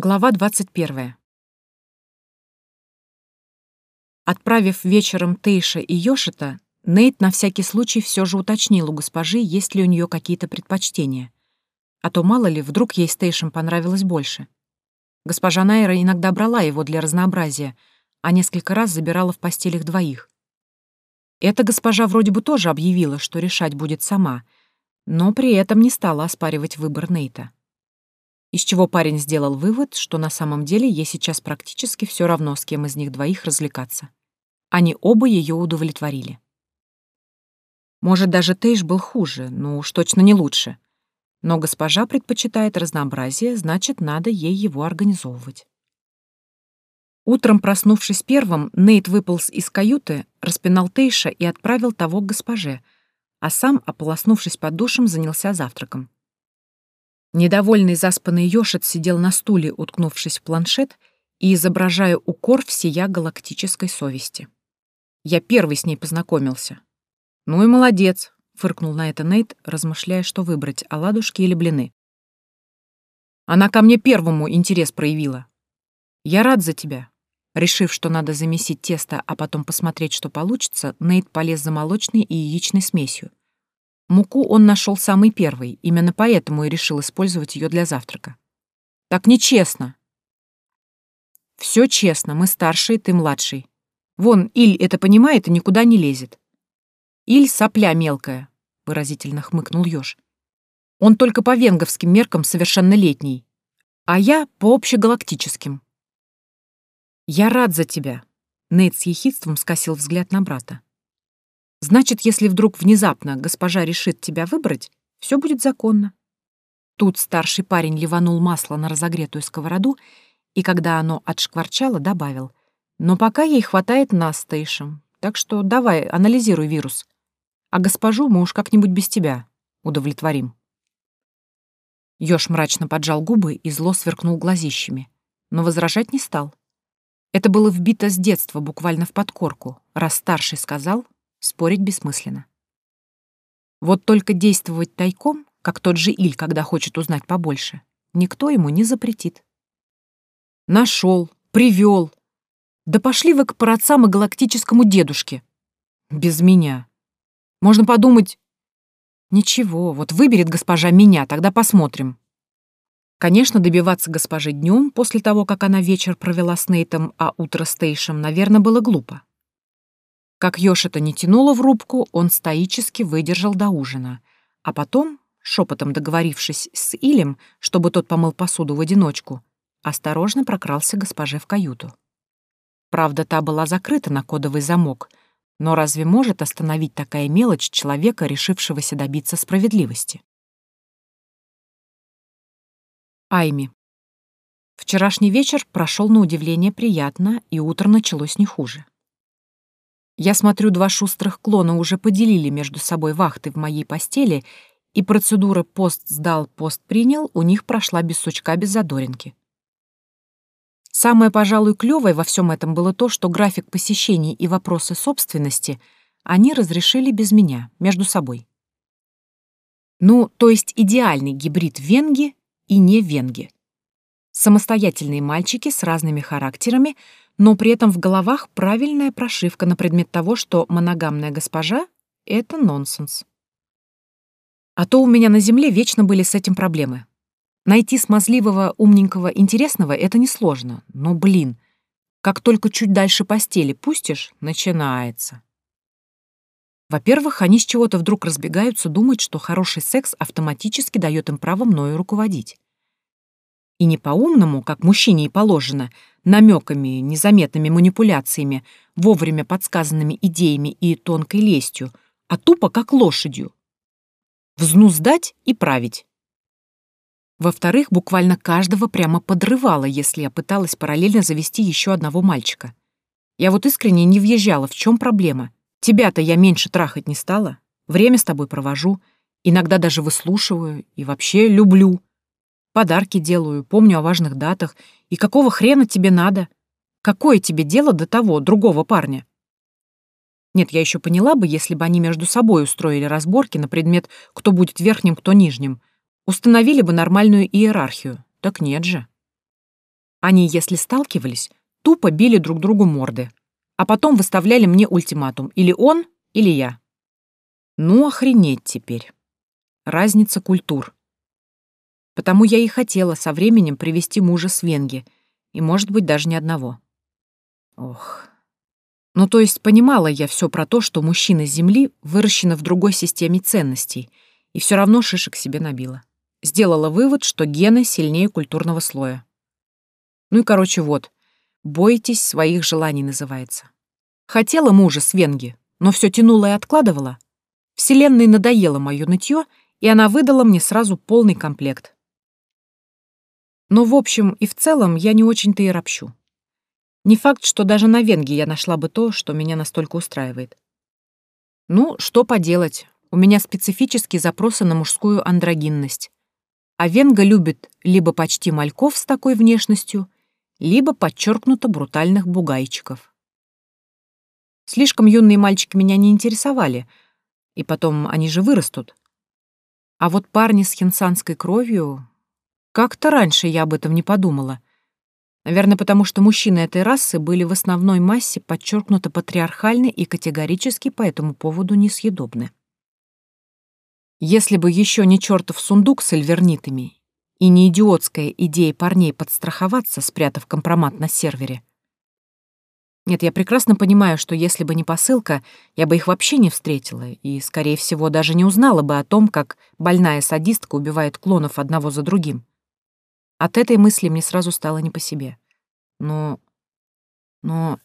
Глава 21. Отправив вечером Тейша и Йошита, Нейт на всякий случай все же уточнил у госпожи, есть ли у нее какие-то предпочтения. А то, мало ли, вдруг ей с Тейшем понравилось больше. Госпожа Найра иногда брала его для разнообразия, а несколько раз забирала в постель их двоих. Эта госпожа вроде бы тоже объявила, что решать будет сама, но при этом не стала оспаривать выбор Нейта из чего парень сделал вывод, что на самом деле ей сейчас практически все равно, с кем из них двоих развлекаться. Они оба ее удовлетворили. Может, даже Тейш был хуже, но уж точно не лучше. Но госпожа предпочитает разнообразие, значит, надо ей его организовывать. Утром, проснувшись первым, Нейт выполз из каюты, распинал Тейша и отправил того к госпоже, а сам, ополоснувшись под душем, занялся завтраком. Недовольный заспанный Йошет сидел на стуле, уткнувшись в планшет и изображая укор всея галактической совести. Я первый с ней познакомился. «Ну и молодец», — фыркнул на это Нейт, размышляя, что выбрать, оладушки или блины. «Она ко мне первому интерес проявила. Я рад за тебя». Решив, что надо замесить тесто, а потом посмотреть, что получится, Нейт полез за молочной и яичной смесью. Муку он нашел самый первый, именно поэтому и решил использовать ее для завтрака. Так нечестно. Все честно, мы старшие, ты младший. Вон, Иль это понимает и никуда не лезет. Иль сопля мелкая, выразительно хмыкнул Ёж. Он только по венговским меркам совершеннолетний, а я по общегалактическим. Я рад за тебя. Нейт с ехидством скосил взгляд на брата. Значит, если вдруг внезапно госпожа решит тебя выбрать, все будет законно. Тут старший парень ливанул масло на разогретую сковороду, и когда оно отшкварчало, добавил. Но пока ей хватает нас, Тейшем, так что давай, анализируй вирус. А госпожу мы уж как-нибудь без тебя удовлетворим. Ёж мрачно поджал губы и зло сверкнул глазищами, но возражать не стал. Это было вбито с детства, буквально в подкорку. Раз старший сказал, Спорить бессмысленно. Вот только действовать тайком, как тот же Иль, когда хочет узнать побольше, никто ему не запретит. Нашел, привел. Да пошли вы к парацам и галактическому дедушке. Без меня. Можно подумать... Ничего, вот выберет госпожа меня, тогда посмотрим. Конечно, добиваться госпожи днем после того, как она вечер провела с Нейтом, а утро с Тейшем, наверное, было глупо. Как Ёшита не тянуло в рубку, он стоически выдержал до ужина, а потом, шепотом договорившись с Илем, чтобы тот помыл посуду в одиночку, осторожно прокрался госпоже в каюту. Правда, та была закрыта на кодовый замок, но разве может остановить такая мелочь человека, решившегося добиться справедливости? Айми. Вчерашний вечер прошел на удивление приятно, и утро началось не хуже. Я смотрю, два шустрых клона уже поделили между собой вахты в моей постели, и процедура пост сдал, пост принял у них прошла без сучка, без задоринки. Самое, пожалуй, клёвое во всем этом было то, что график посещений и вопросы собственности они разрешили без меня, между собой. Ну, то есть идеальный гибрид венги и не венги. Самостоятельные мальчики с разными характерами — но при этом в головах правильная прошивка на предмет того, что моногамная госпожа — это нонсенс. А то у меня на Земле вечно были с этим проблемы. Найти смазливого, умненького, интересного — это несложно, но, блин, как только чуть дальше постели пустишь, начинается. Во-первых, они с чего-то вдруг разбегаются думать, что хороший секс автоматически дает им право мною руководить. И не по-умному, как мужчине и положено, намеками, незаметными манипуляциями, вовремя подсказанными идеями и тонкой лестью, а тупо как лошадью. Взнуздать и править. Во-вторых, буквально каждого прямо подрывало, если я пыталась параллельно завести еще одного мальчика. Я вот искренне не въезжала, в чем проблема. Тебя-то я меньше трахать не стала. Время с тобой провожу, иногда даже выслушиваю и вообще люблю. Подарки делаю, помню о важных датах. И какого хрена тебе надо? Какое тебе дело до того, другого парня? Нет, я еще поняла бы, если бы они между собой устроили разборки на предмет, кто будет верхним, кто нижним. Установили бы нормальную иерархию. Так нет же. Они, если сталкивались, тупо били друг другу морды, а потом выставляли мне ультиматум или он, или я. Ну, охренеть теперь. Разница культур. Потому я и хотела со временем привести мужа с Венги, и, может быть, даже не одного. Ох. Ну, то есть понимала я все про то, что мужчина Земли выращена в другой системе ценностей, и все равно шишек себе набила. Сделала вывод, что гены сильнее культурного слоя. Ну и, короче, вот. «Бойтесь своих желаний» называется. Хотела мужа с Венги, но все тянула и откладывала. Вселенной надоело мое нытье, и она выдала мне сразу полный комплект. Но в общем и в целом я не очень-то и ропщу. Не факт, что даже на Венге я нашла бы то, что меня настолько устраивает. Ну, что поделать, у меня специфические запросы на мужскую андрогинность. А Венга любит либо почти мальков с такой внешностью, либо подчеркнуто брутальных бугайчиков. Слишком юные мальчики меня не интересовали, и потом они же вырастут. А вот парни с хинсанской кровью как-то раньше я об этом не подумала. Наверное, потому что мужчины этой расы были в основной массе подчеркнуто патриархальны и категорически по этому поводу несъедобны. Если бы еще не чертов сундук с альвернитами и не идиотская идея парней подстраховаться, спрятав компромат на сервере. Нет, я прекрасно понимаю, что если бы не посылка, я бы их вообще не встретила и, скорее всего, даже не узнала бы о том, как больная садистка убивает клонов одного за другим. От этой мысли мне сразу стало не по себе. Но... но...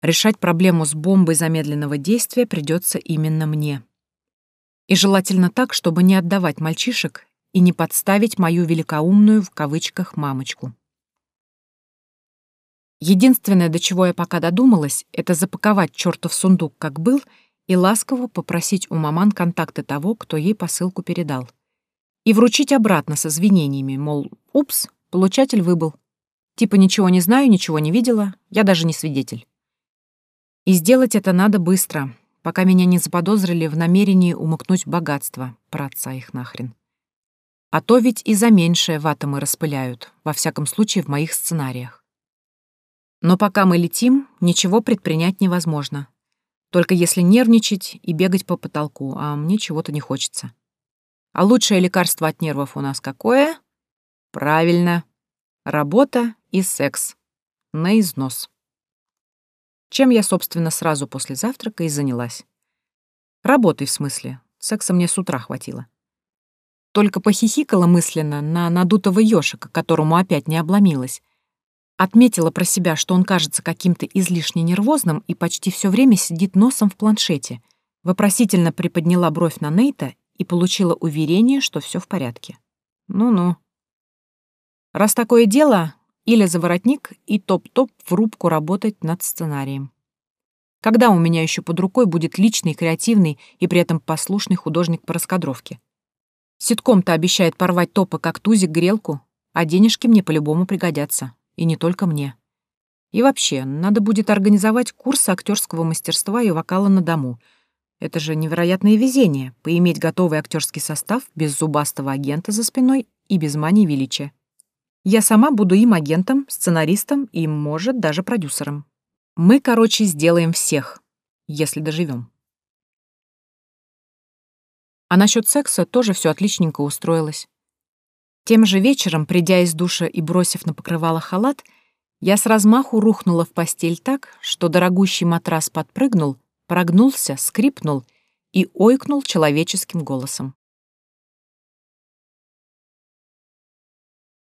Решать проблему с бомбой замедленного действия придется именно мне. И желательно так, чтобы не отдавать мальчишек и не подставить мою великоумную в кавычках мамочку. Единственное, до чего я пока додумалась, это запаковать чертов сундук, как был, и ласково попросить у маман контакты того, кто ей посылку передал и вручить обратно с извинениями, мол, упс, получатель выбыл. Типа ничего не знаю, ничего не видела, я даже не свидетель. И сделать это надо быстро, пока меня не заподозрили в намерении умыкнуть богатство, про их нахрен. А то ведь и за меньшее в атомы распыляют, во всяком случае в моих сценариях. Но пока мы летим, ничего предпринять невозможно. Только если нервничать и бегать по потолку, а мне чего-то не хочется. А лучшее лекарство от нервов у нас какое? Правильно. Работа и секс. На износ. Чем я, собственно, сразу после завтрака и занялась. Работой, в смысле. Секса мне с утра хватило. Только похихикала мысленно на надутого ёшика, которому опять не обломилась. Отметила про себя, что он кажется каким-то излишне нервозным и почти все время сидит носом в планшете. Вопросительно приподняла бровь на Нейта и получила уверение, что все в порядке. Ну-ну. Раз такое дело, или за воротник и топ-топ в рубку работать над сценарием. Когда у меня еще под рукой будет личный, креативный и при этом послушный художник по раскадровке? Ситком-то обещает порвать топы, как тузик грелку, а денежки мне по-любому пригодятся. И не только мне. И вообще, надо будет организовать курсы актерского мастерства и вокала на дому — это же невероятное везение — поиметь готовый актерский состав без зубастого агента за спиной и без мании величия. Я сама буду им агентом, сценаристом и, может, даже продюсером. Мы, короче, сделаем всех, если доживем. А насчет секса тоже все отличненько устроилось. Тем же вечером, придя из душа и бросив на покрывало халат, я с размаху рухнула в постель так, что дорогущий матрас подпрыгнул, прогнулся, скрипнул и ойкнул человеческим голосом.